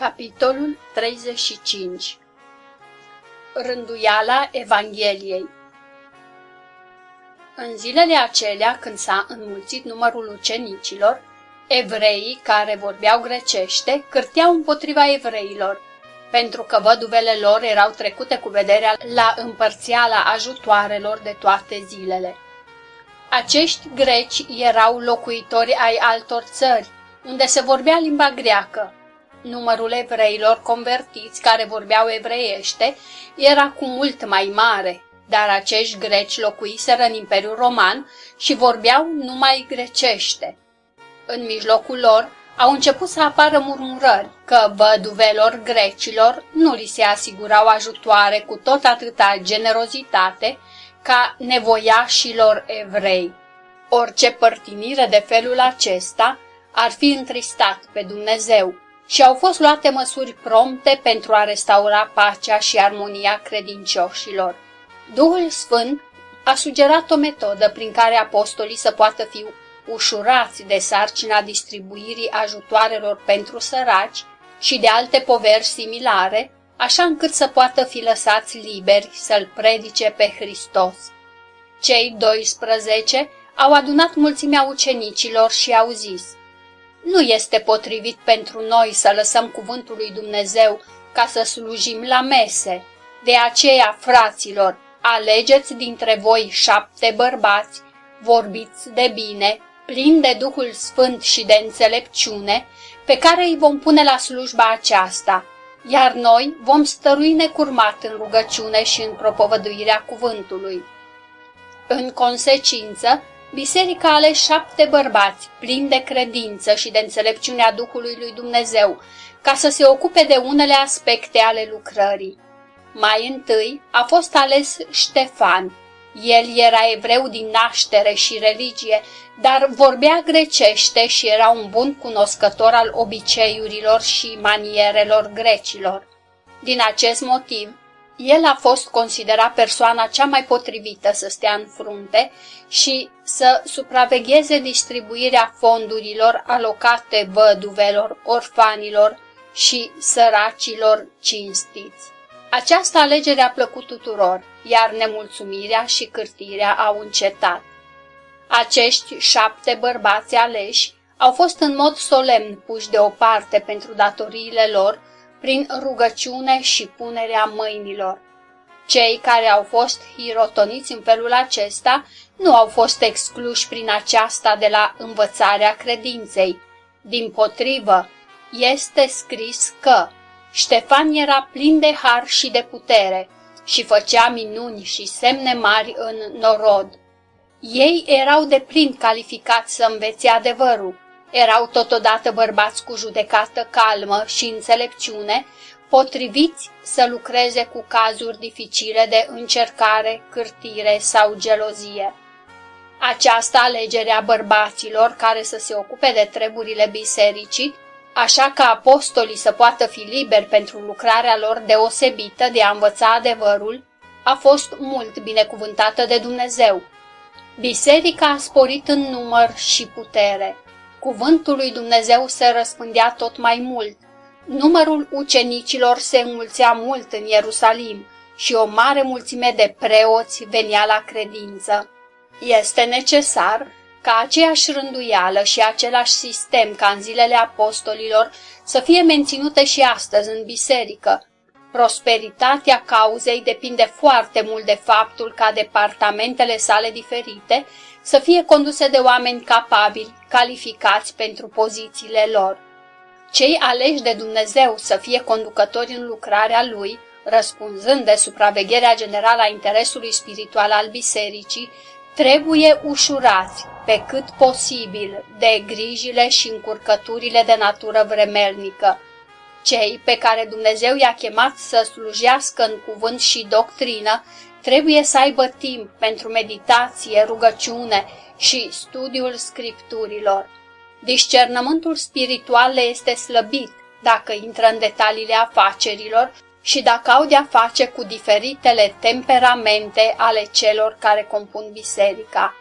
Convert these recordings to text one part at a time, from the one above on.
Capitolul 35 Rânduiala Evangheliei În zilele acelea, când s-a înmulțit numărul ucenicilor, evreii care vorbeau grecește cârteau împotriva evreilor, pentru că văduvele lor erau trecute cu vederea la împărțiala ajutoarelor de toate zilele. Acești greci erau locuitori ai altor țări, unde se vorbea limba greacă, Numărul evreilor convertiți care vorbeau evreiește era cu mult mai mare, dar acești greci locuiseră în Imperiul Roman și vorbeau numai grecește. În mijlocul lor au început să apară murmurări că văduvelor grecilor nu li se asigurau ajutoare cu tot atâta generozitate ca nevoiașilor evrei. Orice părtinire de felul acesta ar fi întristat pe Dumnezeu și au fost luate măsuri prompte pentru a restaura pacea și armonia credincioșilor. Duhul Sfânt a sugerat o metodă prin care apostolii să poată fi ușurați de sarcina distribuirii ajutoarelor pentru săraci și de alte poveri similare, așa încât să poată fi lăsați liberi să-L predice pe Hristos. Cei 12 au adunat mulțimea ucenicilor și au zis – nu este potrivit pentru noi să lăsăm cuvântul lui Dumnezeu ca să slujim la mese. De aceea, fraților, alegeți dintre voi șapte bărbați, vorbiți de bine, plini de Duhul Sfânt și de înțelepciune, pe care îi vom pune la slujba aceasta, iar noi vom stărui necurmat în rugăciune și în propovăduirea cuvântului. În consecință, Biserica ale șapte bărbați, plini de credință și de înțelepciunea Duhului lui Dumnezeu, ca să se ocupe de unele aspecte ale lucrării. Mai întâi a fost ales Ștefan. El era evreu din naștere și religie, dar vorbea grecește și era un bun cunoscător al obiceiurilor și manierelor grecilor. Din acest motiv, el a fost considerat persoana cea mai potrivită să stea în frunte și să supravegheze distribuirea fondurilor alocate văduvelor, orfanilor și săracilor cinstiți. Această alegere a plăcut tuturor, iar nemulțumirea și cârtirea au încetat. Acești șapte bărbați aleși au fost în mod solemn puși deoparte pentru datoriile lor prin rugăciune și punerea mâinilor. Cei care au fost hirotoniți în felul acesta nu au fost excluși prin aceasta de la învățarea credinței. Din potrivă, este scris că Ștefan era plin de har și de putere și făcea minuni și semne mari în norod. Ei erau de plin calificați să învețe adevărul, erau totodată bărbați cu judecată calmă și înțelepciune, potriviți să lucreze cu cazuri dificile de încercare, cârtire sau gelozie. Această alegere a bărbaților care să se ocupe de treburile bisericii, așa ca apostolii să poată fi liberi pentru lucrarea lor deosebită de a învăța adevărul, a fost mult binecuvântată de Dumnezeu. Biserica a sporit în număr și putere. Cuvântul lui Dumnezeu se răspândea tot mai mult. Numărul ucenicilor se înmulțea mult în Ierusalim și o mare mulțime de preoți venea la credință. Este necesar ca aceeași rânduială și același sistem ca în zilele apostolilor să fie menținute și astăzi în biserică. Prosperitatea cauzei depinde foarte mult de faptul ca departamentele sale diferite să fie conduse de oameni capabili, calificați pentru pozițiile lor. Cei aleși de Dumnezeu să fie conducători în lucrarea Lui, răspunzând de supravegherea generală a interesului spiritual al bisericii, trebuie ușurați pe cât posibil de grijile și încurcăturile de natură vremelnică. Cei pe care Dumnezeu i-a chemat să slujească în cuvânt și doctrină trebuie să aibă timp pentru meditație, rugăciune și studiul scripturilor. Discernământul spiritual le este slăbit dacă intră în detaliile afacerilor și dacă au de-a face cu diferitele temperamente ale celor care compun biserica.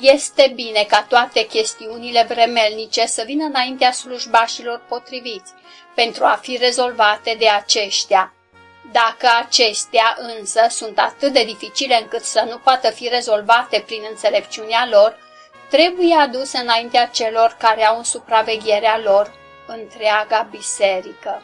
Este bine ca toate chestiunile vremelnice să vină înaintea slujbașilor potriviți, pentru a fi rezolvate de aceștia. Dacă acestea însă sunt atât de dificile încât să nu poată fi rezolvate prin înțelepciunea lor, trebuie aduse înaintea celor care au în supravegherea lor întreaga biserică.